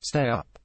Stay up.